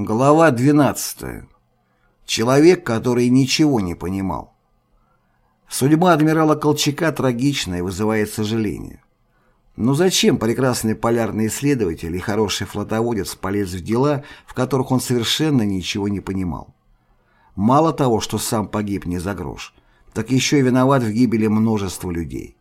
Глава 12. Человек, который ничего не понимал. Судьба адмирала Колчака трагична и вызывает сожаление. Но зачем прекрасный полярный исследователь и хороший флотоводец полез в дела, в которых он совершенно ничего не понимал? Мало того, что сам погиб не за грош, так еще и виноват в гибели множества людей.